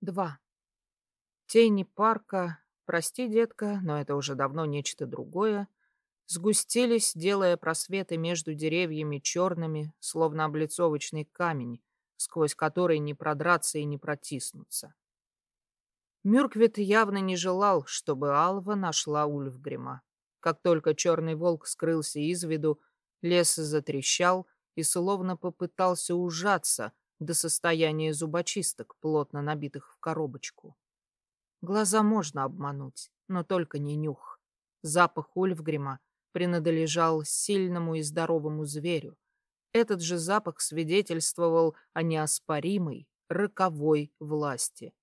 Два. Тени парка, прости, детка, но это уже давно нечто другое, сгустились, делая просветы между деревьями черными, словно облицовочный камень, сквозь который не продраться и не протиснуться. Мюрквит явно не желал, чтобы Алва нашла Ульфгрима. Как только черный волк скрылся из виду, лес затрещал и словно попытался ужаться, до состояния зубочисток, плотно набитых в коробочку. Глаза можно обмануть, но только не нюх. Запах Ульфгрима принадлежал сильному и здоровому зверю. Этот же запах свидетельствовал о неоспоримой, роковой власти.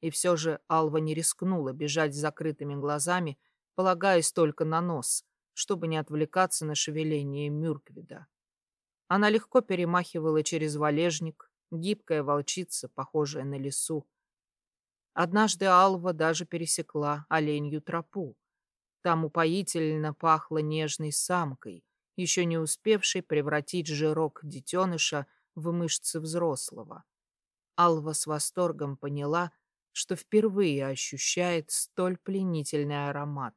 И все же Алва не рискнула бежать с закрытыми глазами, полагаясь только на нос, чтобы не отвлекаться на шевеление Мюрквида. Она легко перемахивала через валежник, гибкая волчица, похожая на лису. Однажды Алва даже пересекла оленью тропу. Там упоительно пахло нежной самкой, еще не успевшей превратить жирок детеныша в мышцы взрослого. Алва с восторгом поняла, что впервые ощущает столь пленительный аромат.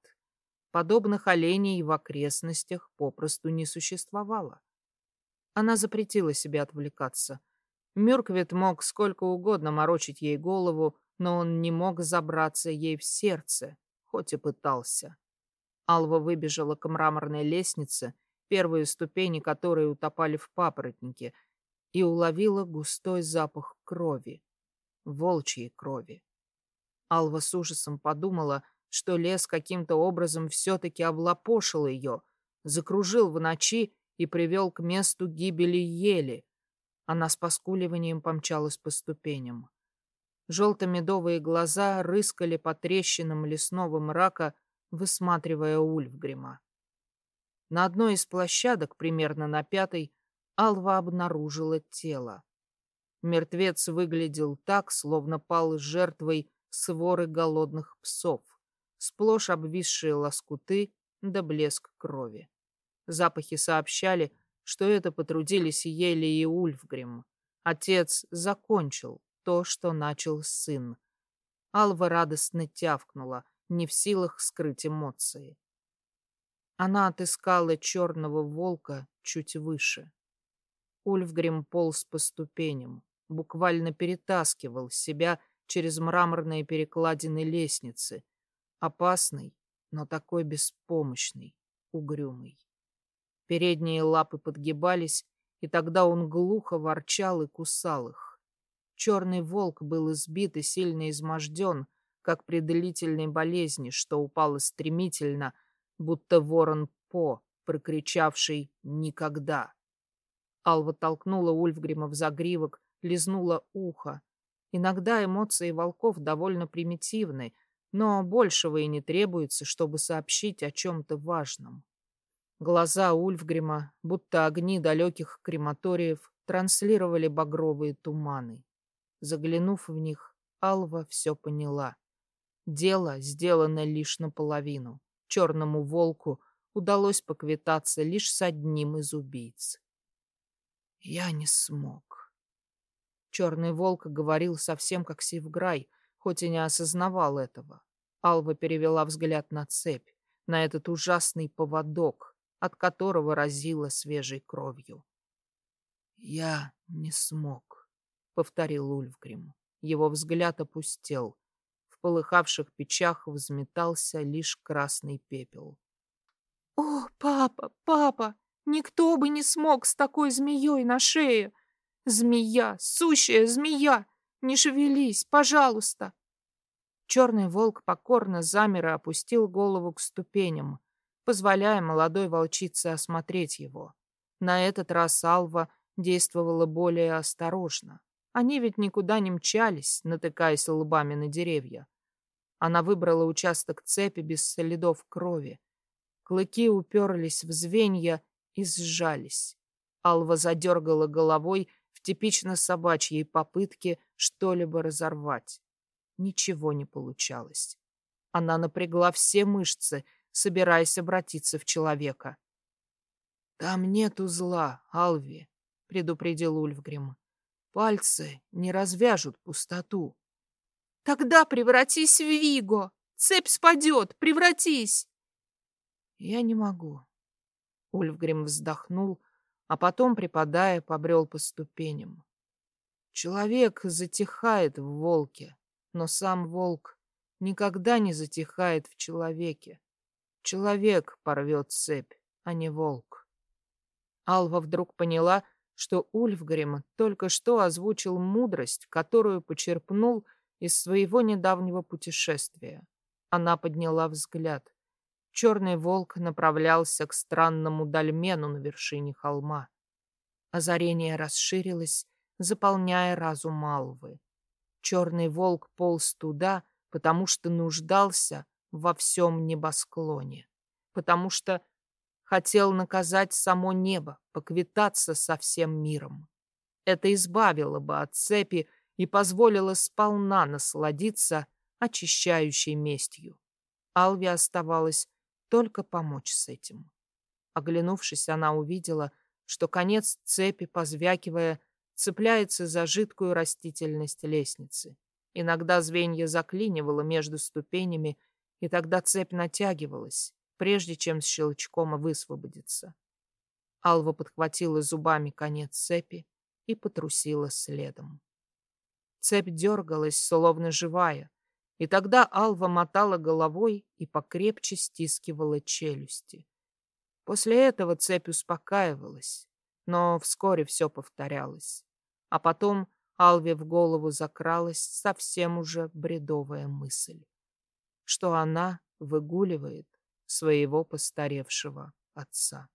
Подобных оленей в окрестностях попросту не существовало. Она запретила себе отвлекаться. Мюрквит мог сколько угодно морочить ей голову, но он не мог забраться ей в сердце, хоть и пытался. Алва выбежала к мраморной лестнице, первые ступени которой утопали в папоротнике, и уловила густой запах крови, волчьей крови. Алва с ужасом подумала, что лес каким-то образом все-таки облапошил ее, закружил в ночи и привел к месту гибели ели, она с поскуливанием помчалась по ступеням. Желто-медовые глаза рыскали по трещинам лесного мрака, высматривая Ульфгрима. На одной из площадок, примерно на пятой, Алва обнаружила тело. Мертвец выглядел так, словно пал жертвой своры голодных псов, сплошь обвисшие лоскуты да блеск крови. Запахи сообщали, что это потрудились Ели и Ульфгрим. Отец закончил то, что начал сын. Алва радостно тявкнула, не в силах скрыть эмоции. Она отыскала черного волка чуть выше. Ульфгрим полз по ступеням, буквально перетаскивал себя через мраморные перекладины лестницы. Опасный, но такой беспомощный, угрюмый. Передние лапы подгибались, и тогда он глухо ворчал и кусал их. Черный волк был избит и сильно изможден, как при длительной болезни, что упало стремительно, будто ворон По, прокричавший «Никогда!». Алва толкнула Ульфгрима в загривок, лизнула ухо. Иногда эмоции волков довольно примитивны, но большего и не требуется, чтобы сообщить о чем-то важном. Глаза Ульфгрима, будто огни далеких крематориев, транслировали багровые туманы. Заглянув в них, Алва все поняла. Дело сделано лишь наполовину. Черному волку удалось поквитаться лишь с одним из убийц. «Я не смог». Черный волк говорил совсем как Сивграй, хоть и не осознавал этого. Алва перевела взгляд на цепь, на этот ужасный поводок, от которого разило свежей кровью. «Я не смог», — повторил Ульфгрим. Его взгляд опустел. В полыхавших печах взметался лишь красный пепел. «О, папа, папа, никто бы не смог с такой змеей на шее! Змея, сущая змея! Не шевелись, пожалуйста!» Черный волк покорно замер и опустил голову к ступеням, позволяя молодой волчице осмотреть его. На этот раз Алва действовала более осторожно. Они ведь никуда не мчались, натыкаясь лбами на деревья. Она выбрала участок цепи без следов крови. Клыки уперлись в звенья и сжались. Алва задергала головой в типично собачьей попытке что-либо разорвать. Ничего не получалось. Она напрягла все мышцы — собираясь обратиться в человека. «Там нет узла, Алви», — предупредил Ульфгрим. «Пальцы не развяжут пустоту». Тогда превратись в Виго. Цепь спадет, превратись. Я не могу. Ульфгрим вздохнул, а потом, припадая, побрел по ступеням. Человек затихает в волке, но сам волк никогда не затихает в человеке. Человек порвет цепь, а не волк. Алва вдруг поняла, что Ульфгрим только что озвучил мудрость, которую почерпнул из своего недавнего путешествия. Она подняла взгляд. Черный волк направлялся к странному дольмену на вершине холма. Озарение расширилось, заполняя разум Алвы. Черный волк полз туда, потому что нуждался во всем небосклоне, потому что хотел наказать само небо, поквитаться со всем миром. Это избавило бы от цепи и позволило сполна насладиться очищающей местью. Алве оставалось только помочь с этим. Оглянувшись, она увидела, что конец цепи, позвякивая, цепляется за жидкую растительность лестницы. Иногда звенья заклинивало между ступенями, и тогда цепь натягивалась, прежде чем с щелчком высвободиться. Алва подхватила зубами конец цепи и потрусила следом. Цепь дергалась, словно живая, и тогда Алва мотала головой и покрепче стискивала челюсти. После этого цепь успокаивалась, но вскоре все повторялось. А потом Алве в голову закралась совсем уже бредовая мысль, что она выгуливает своего постаревшего отца.